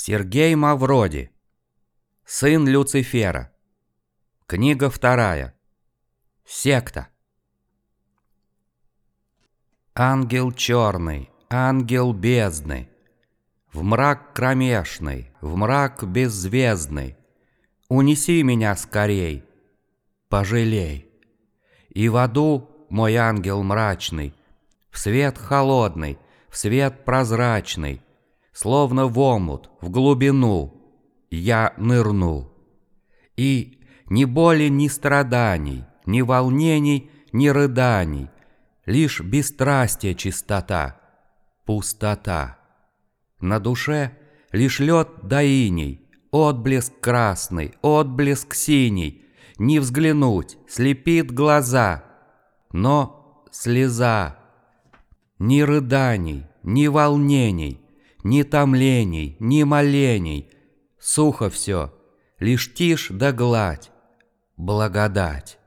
Сергей Мавроди. Сын Люцифера. Книга вторая. Секта. Ангел черный, ангел бездны В мрак кромешный, в мрак беззвездный. Унеси меня скорей, пожалей. И в аду, мой ангел мрачный В свет холодный, в свет прозрачный Словно в омут, в глубину Я нырну И ни боли, ни страданий Ни волнений, ни рыданий Лишь бесстрастие чистота, пустота. На душе лишь лед да иней, Отблеск красный, отблеск синий, Не взглянуть, слепит глаза, Но слеза. Ни рыданий, ни волнений, Ни томлений, ни молений, Сухо все, лишь тишь да гладь, Благодать.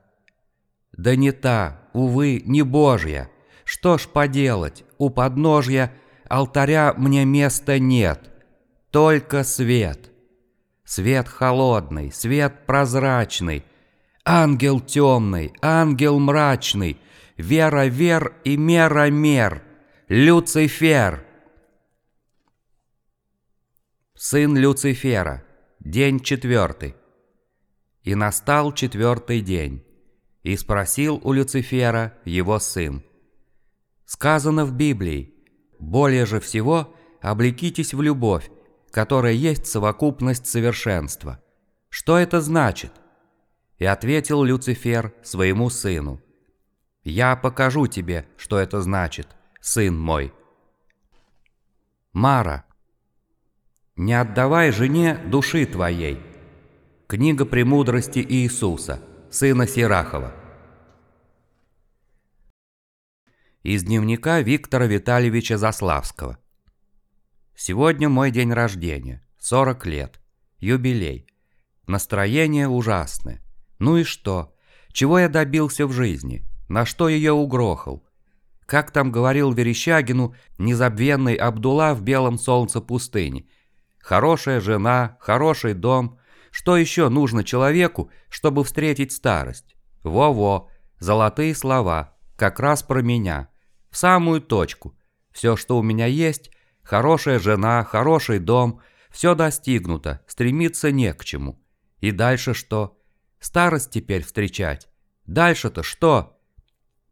Да не та, увы, не Божья. Что ж поделать, у подножья алтаря мне места нет. Только свет. Свет холодный, свет прозрачный. Ангел темный, ангел мрачный. Вера вер и мера мер. Люцифер. Сын Люцифера. День четвертый. И настал четвертый день. И спросил у Люцифера его сын. Сказано в Библии, более же всего облекитесь в любовь, которая есть совокупность совершенства. Что это значит? И ответил Люцифер своему сыну. Я покажу тебе, что это значит, сын мой. Мара. Не отдавай жене души твоей. Книга премудрости Иисуса – сына Сирахова. Из дневника Виктора Витальевича Заславского. Сегодня мой день рождения, 40 лет, юбилей. Настроение ужасное. Ну и что? Чего я добился в жизни? На что ее угрохал? Как там говорил Верещагину незабвенный Абдулла в белом солнце пустыни. Хорошая жена, хороший дом, что еще нужно человеку, чтобы встретить старость? Во-во, золотые слова, как раз про меня. В самую точку. Все, что у меня есть, хорошая жена, хороший дом, все достигнуто, стремиться не к чему. И дальше что? Старость теперь встречать. Дальше-то что?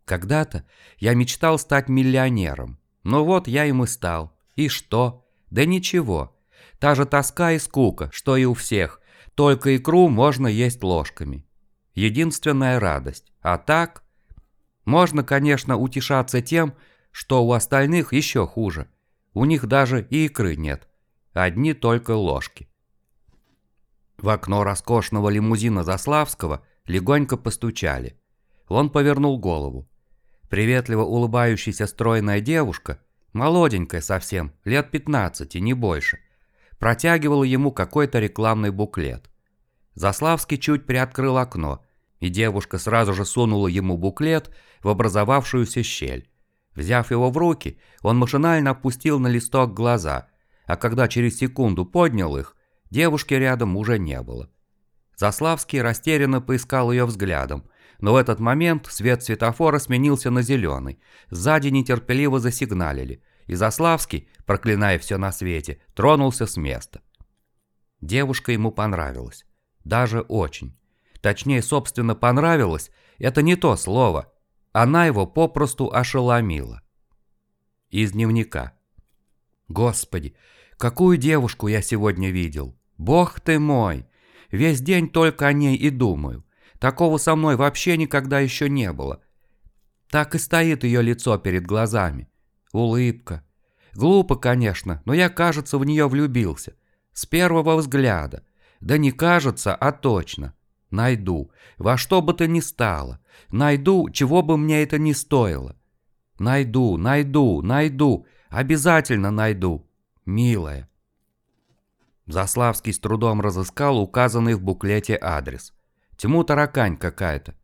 Когда-то я мечтал стать миллионером. Но вот я им и стал. И что? Да ничего. Та же тоска и скука, что и у всех. Только икру можно есть ложками. Единственная радость. А так... Можно, конечно, утешаться тем, что у остальных еще хуже. У них даже и икры нет. Одни только ложки. В окно роскошного лимузина Заславского легонько постучали. Он повернул голову. Приветливо улыбающаяся стройная девушка, молоденькая совсем, лет 15, не больше, протягивала ему какой-то рекламный буклет. Заславский чуть приоткрыл окно, и девушка сразу же сунула ему буклет в образовавшуюся щель. Взяв его в руки, он машинально опустил на листок глаза, а когда через секунду поднял их, девушки рядом уже не было. Заславский растерянно поискал ее взглядом, но в этот момент свет светофора сменился на зеленый, сзади нетерпеливо засигналили, и Заславский, проклиная все на свете, тронулся с места. Девушка ему понравилась. Даже очень. Точнее, собственно, понравилось – это не то слово. Она его попросту ошеломила. Из дневника. Господи, какую девушку я сегодня видел. Бог ты мой. Весь день только о ней и думаю. Такого со мной вообще никогда еще не было. Так и стоит ее лицо перед глазами. Улыбка. Глупо, конечно, но я, кажется, в нее влюбился. С первого взгляда. Да не кажется, а точно. Найду. Во что бы то ни стало. Найду, чего бы мне это ни стоило. Найду, найду, найду. Обязательно найду. Милая. Заславский с трудом разыскал указанный в буклете адрес. Тьму таракань какая-то.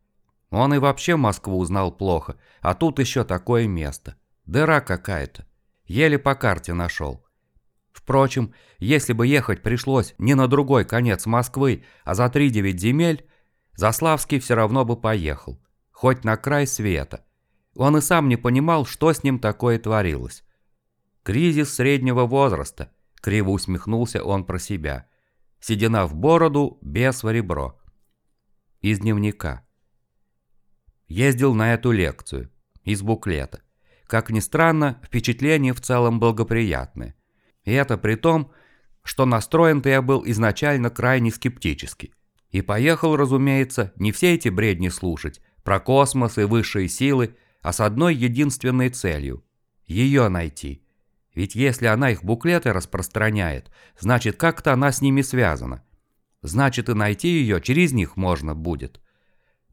Он и вообще Москву узнал плохо, а тут еще такое место. Дыра какая-то. Еле по карте нашел. Впрочем, если бы ехать пришлось не на другой конец Москвы, а за три девять земель, Заславский все равно бы поехал. Хоть на край света. Он и сам не понимал, что с ним такое творилось. Кризис среднего возраста, криво усмехнулся он про себя. Седина в бороду, без в ребро. Из дневника. Ездил на эту лекцию. Из буклета. Как ни странно, впечатление в целом благоприятное. И это при том, что настроен-то я был изначально крайне скептически. И поехал, разумеется, не все эти бредни слушать, про космос и высшие силы, а с одной единственной целью – ее найти. Ведь если она их буклеты распространяет, значит как-то она с ними связана. Значит и найти ее через них можно будет.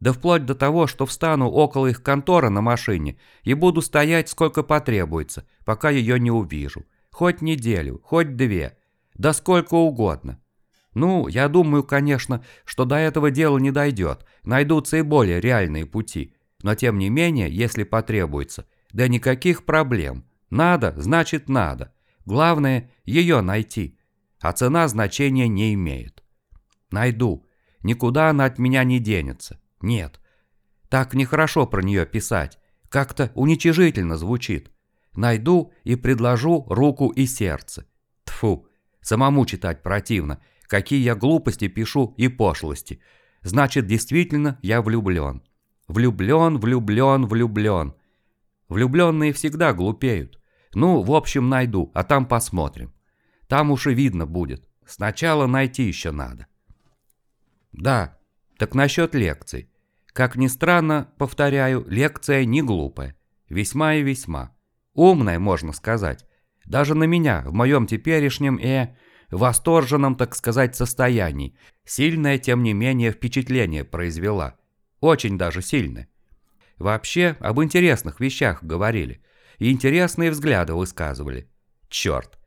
Да вплоть до того, что встану около их конторы на машине и буду стоять сколько потребуется, пока ее не увижу. Хоть неделю, хоть две, да сколько угодно. Ну, я думаю, конечно, что до этого дела не дойдет, найдутся и более реальные пути. Но тем не менее, если потребуется, да никаких проблем. Надо, значит надо. Главное, ее найти. А цена значения не имеет. Найду. Никуда она от меня не денется. Нет. Так нехорошо про нее писать. Как-то уничижительно звучит. Найду и предложу руку и сердце. Тфу, самому читать противно. Какие я глупости пишу и пошлости. Значит, действительно я влюблен. Влюблен, влюблен, влюблен. Влюбленные всегда глупеют. Ну, в общем, найду, а там посмотрим. Там уж и видно будет. Сначала найти еще надо. Да, так насчет лекций. Как ни странно, повторяю, лекция не глупая. Весьма и весьма. Умная, можно сказать. Даже на меня, в моем теперешнем э, восторженном, так сказать, состоянии, сильное, тем не менее, впечатление произвела. Очень даже сильное. Вообще, об интересных вещах говорили. И интересные взгляды высказывали. Черт.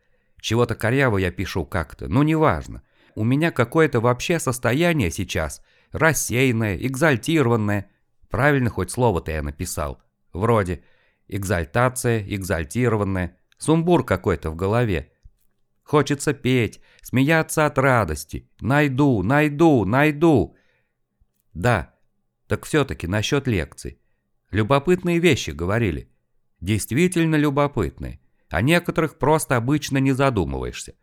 Чего-то коряво я пишу как-то, но неважно. У меня какое-то вообще состояние сейчас – рассеянное, экзальтированное. Правильно хоть слово-то я написал. Вроде экзальтация, экзальтированная, сумбур какой-то в голове. Хочется петь, смеяться от радости. Найду, найду, найду. Да, так все-таки насчет лекций. Любопытные вещи говорили. Действительно любопытные. О некоторых просто обычно не задумываешься.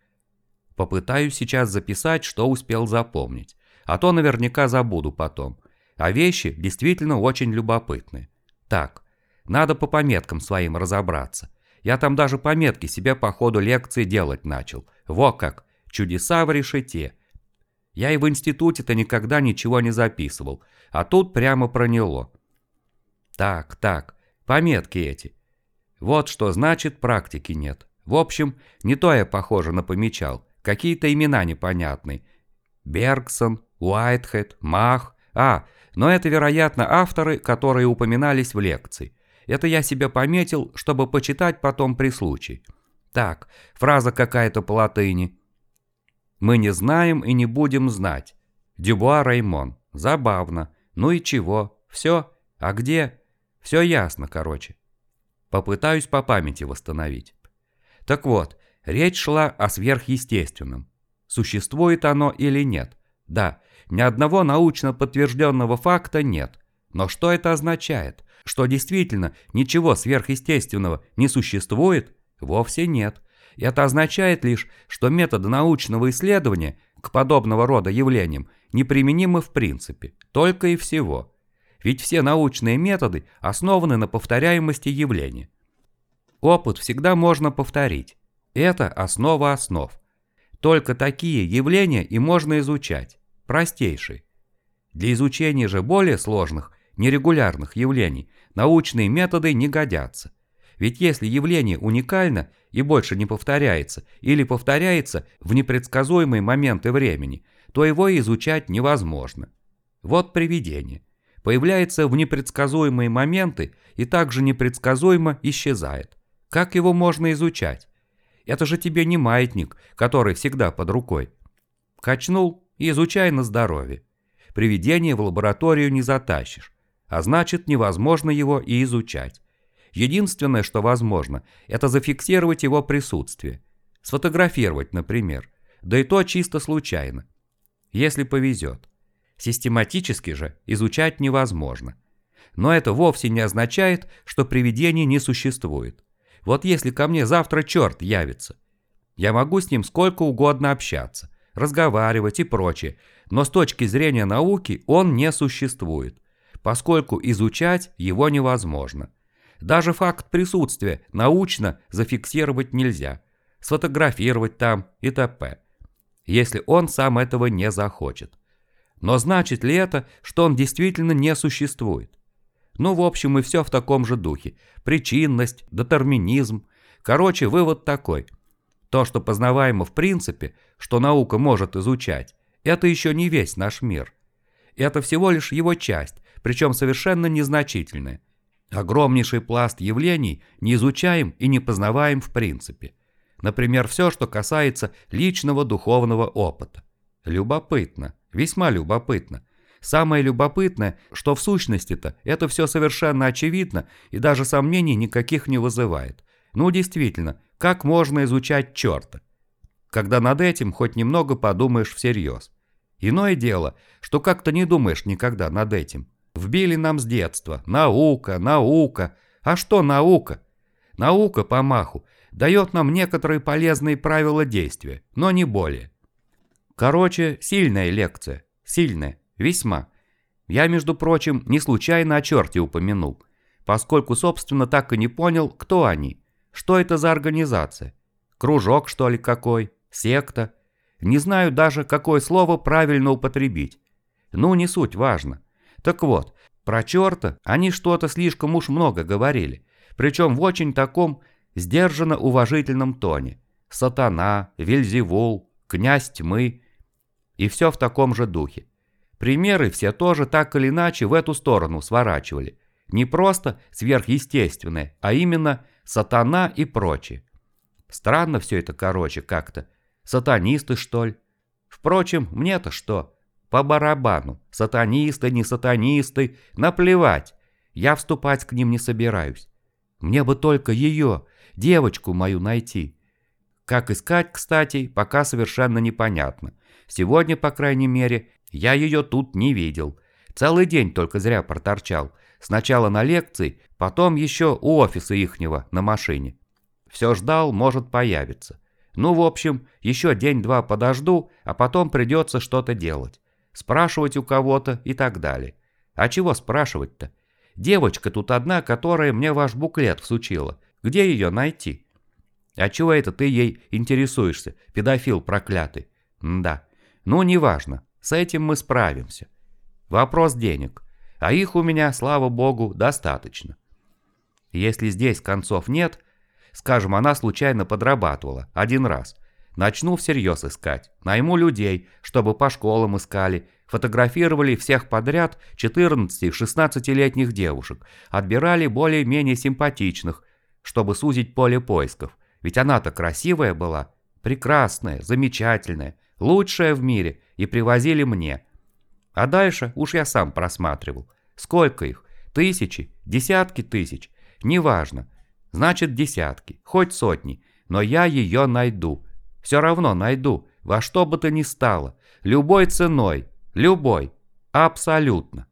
Попытаюсь сейчас записать, что успел запомнить а то наверняка забуду потом. А вещи действительно очень любопытные. Так, надо по пометкам своим разобраться. Я там даже пометки себе по ходу лекции делать начал. Во как, чудеса в решете. Я и в институте-то никогда ничего не записывал, а тут прямо проняло. Так, так, пометки эти. Вот что значит практики нет. В общем, не то я, похоже, напомечал. Какие-то имена непонятные. Бергсон, Уайтхед, Мах. А, но это, вероятно, авторы, которые упоминались в лекции. Это я себе пометил, чтобы почитать потом при случае. Так, фраза какая-то по латыни. «Мы не знаем и не будем знать». Дюбуа Раймон. Забавно. Ну и чего? Все? А где? Все ясно, короче. Попытаюсь по памяти восстановить. Так вот, речь шла о сверхъестественном. Существует оно или нет? Да, ни одного научно подтвержденного факта нет. Но что это означает? Что действительно ничего сверхъестественного не существует? Вовсе нет. Это означает лишь, что методы научного исследования к подобного рода явлениям неприменимы в принципе, только и всего. Ведь все научные методы основаны на повторяемости явления. Опыт всегда можно повторить. Это основа основ. Только такие явления и можно изучать простейший. Для изучения же более сложных, нерегулярных явлений научные методы не годятся. Ведь если явление уникально и больше не повторяется, или повторяется в непредсказуемые моменты времени, то его изучать невозможно. Вот привидение. Появляется в непредсказуемые моменты и также непредсказуемо исчезает. Как его можно изучать? Это же тебе не маятник, который всегда под рукой. Качнул и изучай на здоровье. Привидение в лабораторию не затащишь, а значит невозможно его и изучать. Единственное, что возможно, это зафиксировать его присутствие. Сфотографировать, например. Да и то чисто случайно. Если повезет. Систематически же изучать невозможно. Но это вовсе не означает, что привидений не существует. Вот если ко мне завтра черт явится, я могу с ним сколько угодно общаться, разговаривать и прочее, но с точки зрения науки он не существует, поскольку изучать его невозможно. Даже факт присутствия научно зафиксировать нельзя, сфотографировать там и т.п., если он сам этого не захочет. Но значит ли это, что он действительно не существует? Ну, в общем, и все в таком же духе. Причинность, детерминизм. Короче, вывод такой. То, что познаваемо в принципе, что наука может изучать, это еще не весь наш мир. Это всего лишь его часть, причем совершенно незначительная. Огромнейший пласт явлений не изучаем и не познаваем в принципе. Например, все, что касается личного духовного опыта. Любопытно, весьма любопытно. Самое любопытное, что в сущности-то это все совершенно очевидно и даже сомнений никаких не вызывает. Ну действительно, как можно изучать черта? Когда над этим хоть немного подумаешь всерьез. Иное дело, что как-то не думаешь никогда над этим. Вбили нам с детства. Наука, наука. А что наука? Наука, по маху, дает нам некоторые полезные правила действия, но не более. Короче, сильная лекция. Сильная. Весьма. Я, между прочим, не случайно о черте упомянул, поскольку, собственно, так и не понял, кто они. Что это за организация? Кружок, что ли, какой? Секта? Не знаю даже, какое слово правильно употребить. Ну, не суть, важно. Так вот, про черта они что-то слишком уж много говорили, причем в очень таком сдержанно уважительном тоне. Сатана, Вельзевул, князь тьмы. И все в таком же духе. Примеры все тоже так или иначе в эту сторону сворачивали. Не просто сверхъестественное, а именно сатана и прочее. Странно все это, короче, как-то. Сатанисты, что ли? Впрочем, мне-то что? По барабану. Сатанисты, не сатанисты, наплевать. Я вступать к ним не собираюсь. Мне бы только ее, девочку мою найти. Как искать, кстати, пока совершенно непонятно. Сегодня, по крайней мере, я ее тут не видел. Целый день только зря проторчал. Сначала на лекции, потом еще у офиса ихнего на машине. Все ждал, может появиться. Ну, в общем, еще день-два подожду, а потом придется что-то делать. Спрашивать у кого-то и так далее. А чего спрашивать-то? Девочка тут одна, которая мне ваш буклет всучила. Где ее найти? А чего это ты ей интересуешься, педофил проклятый? М да. Ну, неважно. С этим мы справимся. Вопрос денег. А их у меня, слава богу, достаточно. Если здесь концов нет, скажем, она случайно подрабатывала один раз. Начну всерьез искать. Найму людей, чтобы по школам искали. Фотографировали всех подряд 14-16-летних девушек. Отбирали более-менее симпатичных, чтобы сузить поле поисков. Ведь она-то красивая была. Прекрасная, замечательная, лучшая в мире и привозили мне. А дальше уж я сам просматривал. Сколько их? Тысячи? Десятки тысяч? Неважно. Значит, десятки, хоть сотни. Но я ее найду. Все равно найду, во что бы то ни стало. Любой ценой. Любой. Абсолютно.